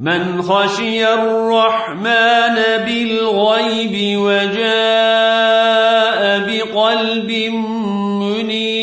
من خشي الرحمن بالغيب وجاء بقلب منير